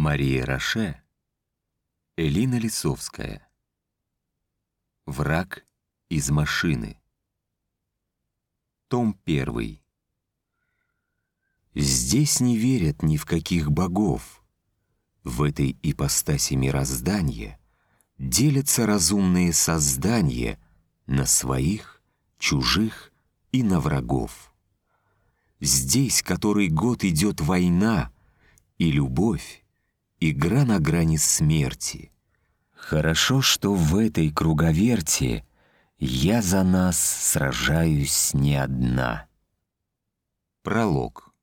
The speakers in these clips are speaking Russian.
Мария Роше, Элина Лисовская. Враг из машины. Том 1. Здесь не верят ни в каких богов. В этой ипостаси мироздания делятся разумные создания на своих, чужих и на врагов. Здесь который год идет война и любовь, игра на грани смерти. Хорошо, что в этой круговерти я за нас сражаюсь не одна. Пролог.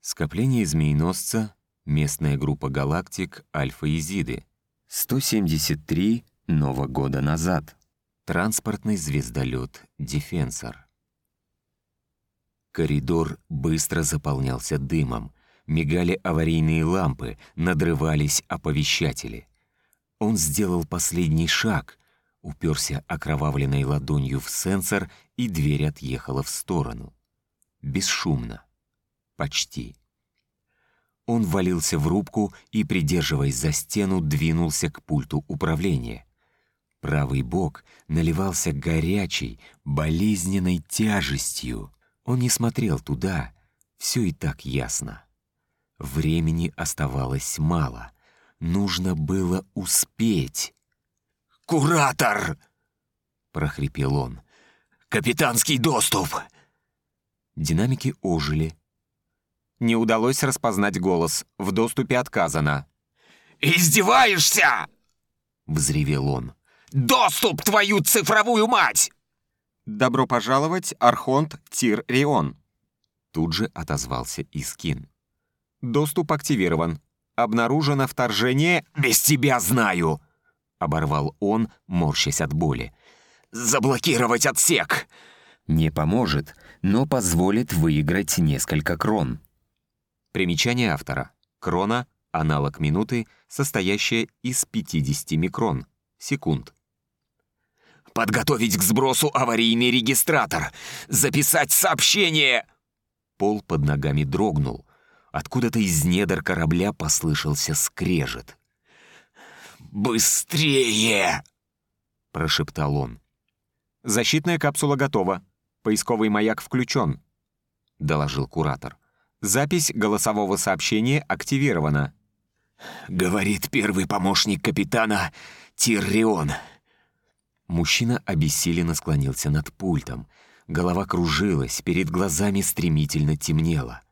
Скопление змееносца, местная группа галактик Альфа-Изиды. 173 нового года назад. Транспортный звездолет «Дефенсор». Коридор быстро заполнялся дымом, мигали аварийные лампы, надрывались оповещатели. Он сделал последний шаг, уперся окровавленной ладонью в сенсор, и дверь отъехала в сторону. Бесшумно. Почти. Он валился в рубку и, придерживаясь за стену, двинулся к пульту управления. Правый бок наливался горячей, болезненной тяжестью. Он не смотрел туда, все и так ясно. Времени оставалось мало. Нужно было успеть. «Куратор!» — прохрипел он. «Капитанский доступ!» Динамики ожили. Не удалось распознать голос. В доступе отказано. «Издеваешься?» — взревел он. «Доступ, твою цифровую мать!» «Добро пожаловать, Архонт Тир Рион!» Тут же отозвался Искин. Доступ активирован. Обнаружено вторжение... «Без тебя знаю!» — оборвал он, морщась от боли. «Заблокировать отсек!» Не поможет, но позволит выиграть несколько крон. Примечание автора. Крона — аналог минуты, состоящая из 50 микрон, секунд. «Подготовить к сбросу аварийный регистратор! Записать сообщение!» Пол под ногами дрогнул. Откуда-то из недр корабля послышался скрежет. «Быстрее!» — прошептал он. «Защитная капсула готова. Поисковый маяк включен», — доложил куратор. «Запись голосового сообщения активирована». «Говорит первый помощник капитана Тиррион». Мужчина обессиленно склонился над пультом. Голова кружилась, перед глазами стремительно темнело.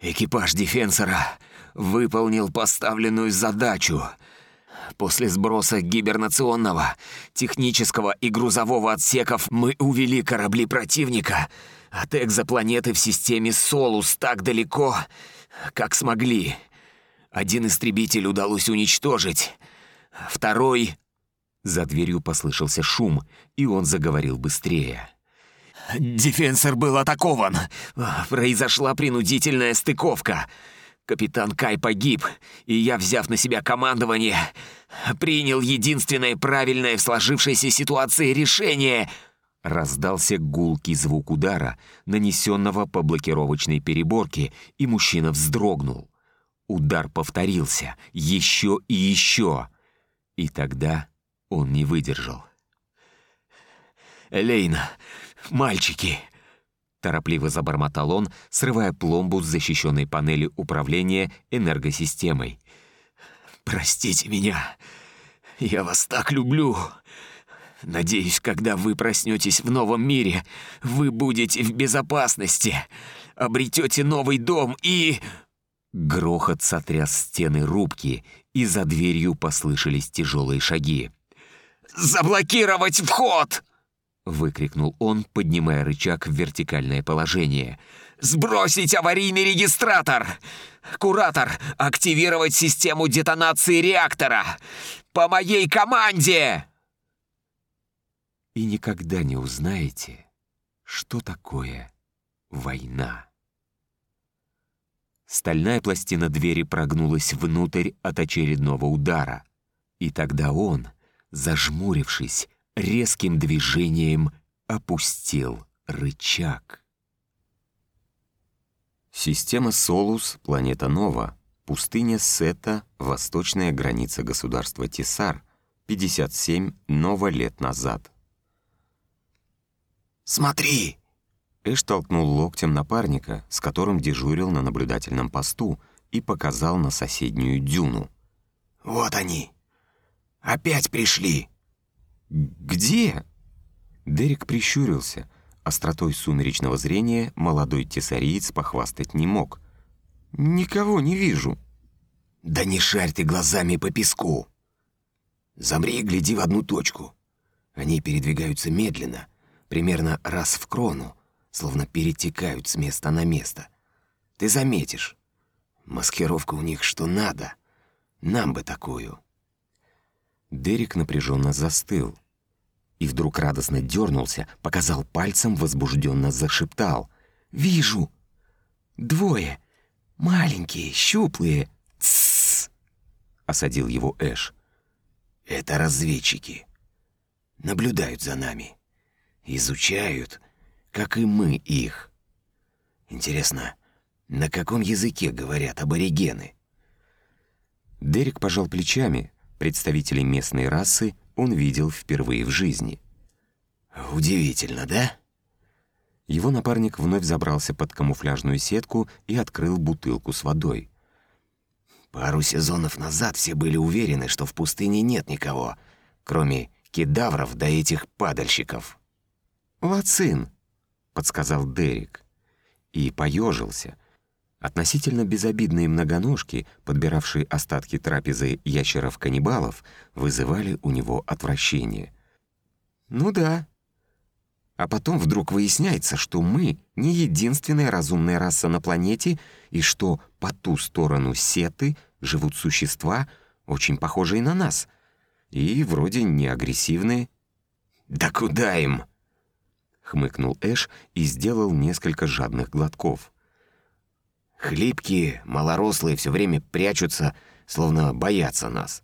Экипаж «Дефенсора» выполнил поставленную задачу. После сброса гибернационного, технического и грузового отсеков мы увели корабли противника от экзопланеты в системе «Солус» так далеко, как смогли. Один истребитель удалось уничтожить, второй... За дверью послышался шум, и он заговорил быстрее. Дефенсор был атакован. Произошла принудительная стыковка. Капитан Кай погиб, и я, взяв на себя командование, принял единственное правильное в сложившейся ситуации решение. Раздался гулкий звук удара, нанесенного по блокировочной переборке, и мужчина вздрогнул. Удар повторился, еще и еще. И тогда он не выдержал. «Лейна, мальчики!» Торопливо забормотал он, срывая пломбу с защищенной панели управления энергосистемой. «Простите меня. Я вас так люблю. Надеюсь, когда вы проснетесь в новом мире, вы будете в безопасности, обретете новый дом и...» Грохот сотряс стены рубки, и за дверью послышались тяжелые шаги. «Заблокировать вход!» Выкрикнул он, поднимая рычаг в вертикальное положение. «Сбросить аварийный регистратор! Куратор, активировать систему детонации реактора! По моей команде!» И никогда не узнаете, что такое война. Стальная пластина двери прогнулась внутрь от очередного удара. И тогда он, зажмурившись, резким движением опустил рычаг. Система Солус, планета Нова, пустыня Сета, восточная граница государства Тисар, 57 Нова лет назад. «Смотри!» Эш толкнул локтем напарника, с которым дежурил на наблюдательном посту, и показал на соседнюю дюну. «Вот они! Опять пришли!» «Где?» Дерек прищурился. Остротой сумеречного зрения молодой тесариец похвастать не мог. «Никого не вижу». «Да не шарь ты глазами по песку! Замри и гляди в одну точку. Они передвигаются медленно, примерно раз в крону, словно перетекают с места на место. Ты заметишь, маскировка у них что надо. Нам бы такую». Дерек напряженно застыл. И вдруг радостно дернулся, показал пальцем, возбужденно зашептал. «Вижу! Двое! Маленькие, щуплые! Тссс!» Осадил его Эш. «Это разведчики. Наблюдают за нами. Изучают, как и мы их. Интересно, на каком языке говорят аборигены?» Дерек пожал плечами. Представителей местной расы он видел впервые в жизни. «Удивительно, да?» Его напарник вновь забрался под камуфляжную сетку и открыл бутылку с водой. «Пару сезонов назад все были уверены, что в пустыне нет никого, кроме кедавров да этих падальщиков». «Лацин», — подсказал Дерек. И поежился — Относительно безобидные многоножки, подбиравшие остатки трапезы ящеров-каннибалов, вызывали у него отвращение. «Ну да». А потом вдруг выясняется, что мы не единственная разумная раса на планете, и что по ту сторону сеты живут существа, очень похожие на нас, и вроде не агрессивные. «Да куда им?» — хмыкнул Эш и сделал несколько жадных глотков — Хлипкие, малорослые все время прячутся, словно боятся нас.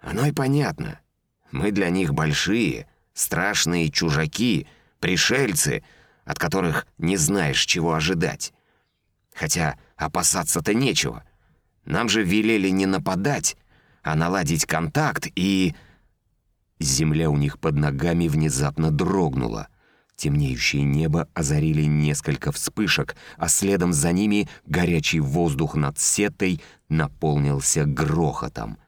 Оно и понятно. Мы для них большие, страшные чужаки, пришельцы, от которых не знаешь, чего ожидать. Хотя опасаться-то нечего. Нам же велели не нападать, а наладить контакт и... Земля у них под ногами внезапно дрогнула. Темнеющее небо озарили несколько вспышек, а следом за ними горячий воздух над сетой наполнился грохотом.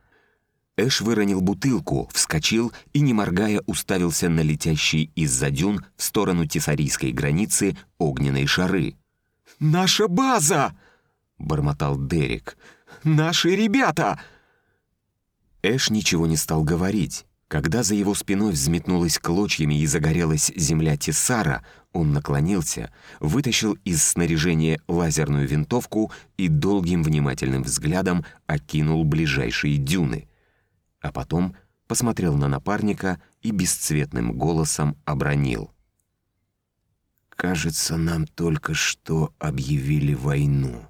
Эш выронил бутылку, вскочил и, не моргая, уставился на летящие из-за дюн в сторону тесарийской границы огненные шары. «Наша база!» — бормотал Дерек. «Наши ребята!» Эш ничего не стал говорить. Когда за его спиной взметнулась клочьями и загорелась земля Тессара, он наклонился, вытащил из снаряжения лазерную винтовку и долгим внимательным взглядом окинул ближайшие дюны. А потом посмотрел на напарника и бесцветным голосом обронил. «Кажется, нам только что объявили войну».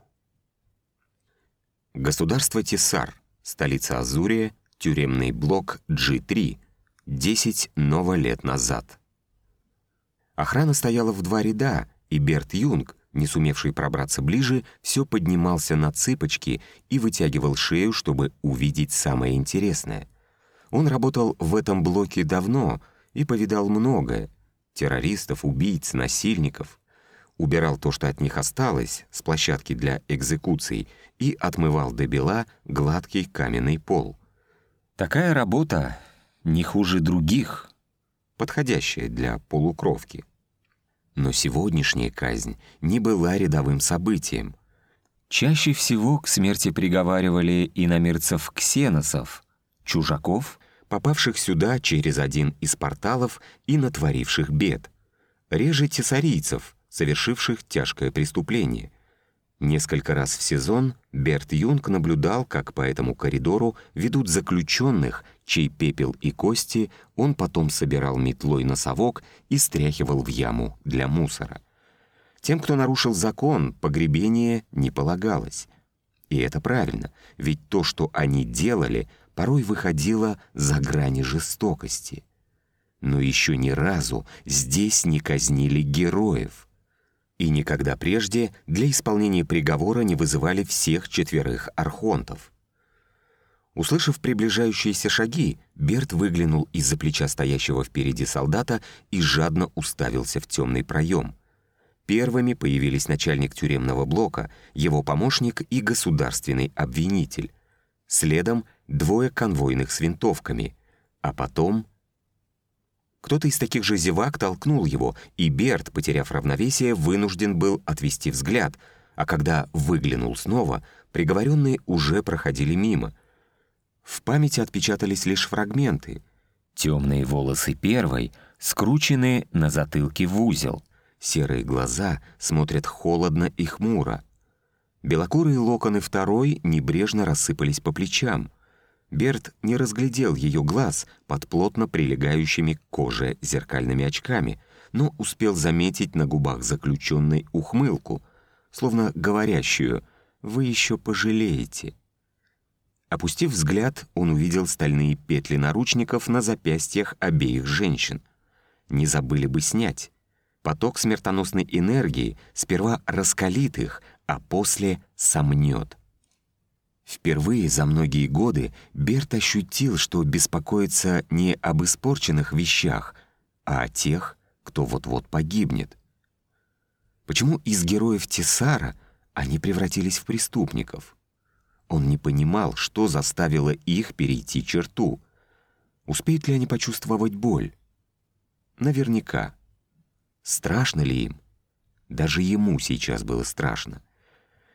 Государство Тесар, столица Азурия, Тюремный блок G3. 10 ново лет назад. Охрана стояла в два ряда, и Берт Юнг, не сумевший пробраться ближе, все поднимался на цыпочки и вытягивал шею, чтобы увидеть самое интересное. Он работал в этом блоке давно и повидал многое — террористов, убийц, насильников. Убирал то, что от них осталось, с площадки для экзекуций, и отмывал до бела гладкий каменный пол — Такая работа не хуже других, подходящая для полукровки. Но сегодняшняя казнь не была рядовым событием. Чаще всего к смерти приговаривали иномирцев-ксеносов, чужаков, попавших сюда через один из порталов и натворивших бед, реже тесарийцев, совершивших тяжкое преступление — Несколько раз в сезон Берт Юнг наблюдал, как по этому коридору ведут заключенных, чей пепел и кости он потом собирал метлой на совок и стряхивал в яму для мусора. Тем, кто нарушил закон, погребение не полагалось. И это правильно, ведь то, что они делали, порой выходило за грани жестокости. Но еще ни разу здесь не казнили героев — И никогда прежде для исполнения приговора не вызывали всех четверых архонтов. Услышав приближающиеся шаги, Берт выглянул из-за плеча стоящего впереди солдата и жадно уставился в темный проем. Первыми появились начальник тюремного блока, его помощник и государственный обвинитель. Следом двое конвойных с винтовками, а потом... Кто-то из таких же зевак толкнул его, и Берт, потеряв равновесие, вынужден был отвести взгляд, а когда выглянул снова, приговоренные уже проходили мимо — в памяти отпечатались лишь фрагменты. Темные волосы первой скручены на затылке в узел. Серые глаза смотрят холодно и хмуро. Белокурые локоны второй небрежно рассыпались по плечам. Берт не разглядел ее глаз под плотно прилегающими к коже зеркальными очками, но успел заметить на губах заключенной ухмылку, словно говорящую «Вы еще пожалеете». Опустив взгляд, он увидел стальные петли наручников на запястьях обеих женщин. Не забыли бы снять. Поток смертоносной энергии сперва раскалит их, а после сомнет. Впервые за многие годы Берт ощутил, что беспокоится не об испорченных вещах, а о тех, кто вот-вот погибнет. Почему из героев Тесара они превратились в преступников? Он не понимал, что заставило их перейти черту. Успеют ли они почувствовать боль? Наверняка. Страшно ли им? Даже ему сейчас было страшно.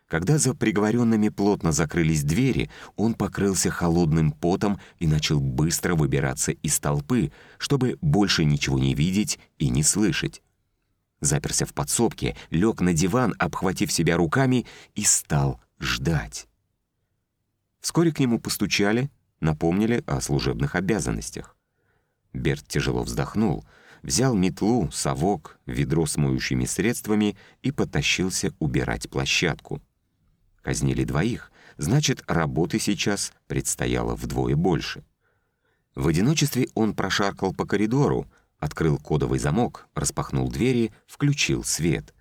Когда за приговоренными плотно закрылись двери, он покрылся холодным потом и начал быстро выбираться из толпы, чтобы больше ничего не видеть и не слышать. Заперся в подсобке, лег на диван, обхватив себя руками, и стал ждать. Вскоре к нему постучали, напомнили о служебных обязанностях. Берт тяжело вздохнул, взял метлу, совок, ведро с моющими средствами и потащился убирать площадку. Казнили двоих, значит, работы сейчас предстояло вдвое больше. В одиночестве он прошаркал по коридору, открыл кодовый замок, распахнул двери, включил свет.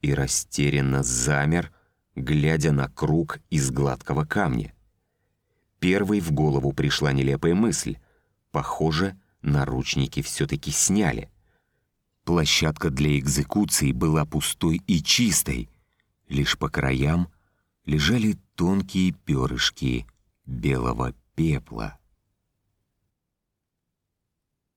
И растерянно замер, глядя на круг из гладкого камня. Первой в голову пришла нелепая мысль. Похоже, наручники все-таки сняли. Площадка для экзекуции была пустой и чистой. Лишь по краям лежали тонкие перышки белого пепла.